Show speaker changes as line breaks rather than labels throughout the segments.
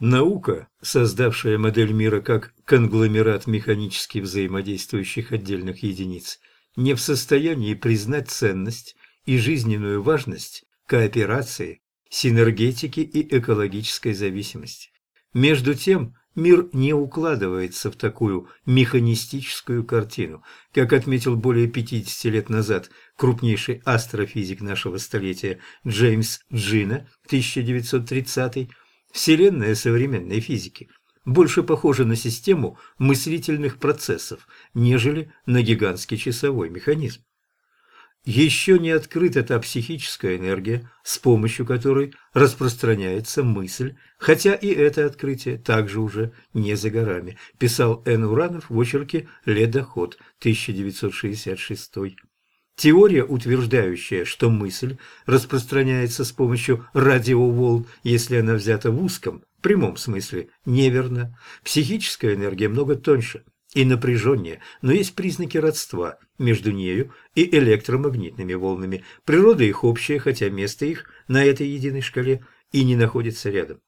Наука, создавшая модель мира как конгломерат механически взаимодействующих отдельных единиц, не в состоянии признать ценность и жизненную важность кооперации, синергетики и экологической зависимости. Между тем, мир не укладывается в такую механистическую картину. Как отметил более 50 лет назад крупнейший астрофизик нашего столетия Джеймс Джина, 1930 Вселенная современной физики больше похожа на систему мыслительных процессов, нежели на гигантский часовой механизм. Еще не открыта та психическая энергия, с помощью которой распространяется мысль, хотя и это открытие также уже не за горами, писал Н. Уранов в очерке «Ледоход» 1966 Теория, утверждающая, что мысль распространяется с помощью радиоволн, если она взята в узком, прямом смысле, неверна. Психическая энергия много тоньше и напряженнее, но есть признаки родства между нею и электромагнитными волнами. Природа их общая, хотя место их на этой единой шкале и не находится рядом.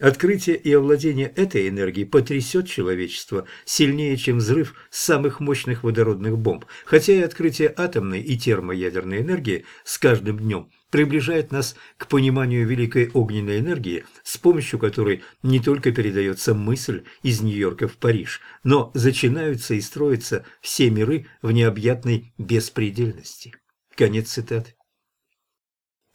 Открытие и овладение этой энергией потрясет человечество сильнее, чем взрыв самых мощных водородных бомб, хотя и открытие атомной и термоядерной энергии с каждым днем приближает нас к пониманию великой огненной энергии, с помощью которой не только передается мысль из Нью-Йорка в Париж, но зачинаются и строятся все миры в необъятной беспредельности. Конец цитаты.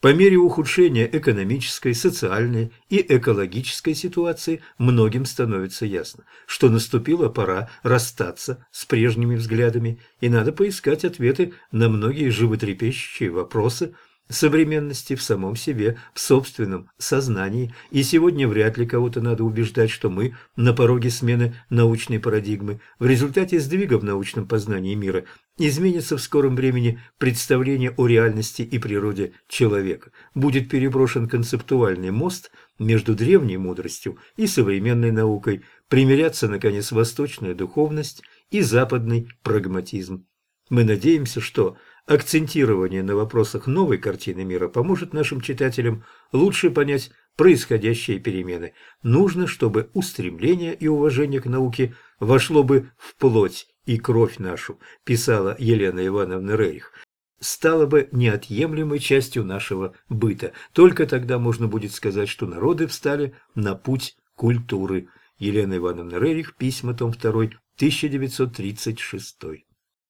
По мере ухудшения экономической, социальной и экологической ситуации многим становится ясно, что наступила пора расстаться с прежними взглядами и надо поискать ответы на многие животрепещущие вопросы – современности в самом себе, в собственном сознании, и сегодня вряд ли кого-то надо убеждать, что мы на пороге смены научной парадигмы. В результате сдвига в научном познании мира изменится в скором времени представление о реальности и природе человека. Будет переброшен концептуальный мост между древней мудростью и современной наукой, примирятся, наконец, восточная духовность и западный прагматизм. Мы надеемся, что Акцентирование на вопросах новой картины мира поможет нашим читателям лучше понять происходящие перемены. Нужно, чтобы устремление и уважение к науке вошло бы в плоть и кровь нашу, писала Елена Ивановна Рерих, стало бы неотъемлемой частью нашего быта. Только тогда можно будет сказать, что народы встали на путь культуры. Елена Ивановна Рерих, письма, том 2, 1936.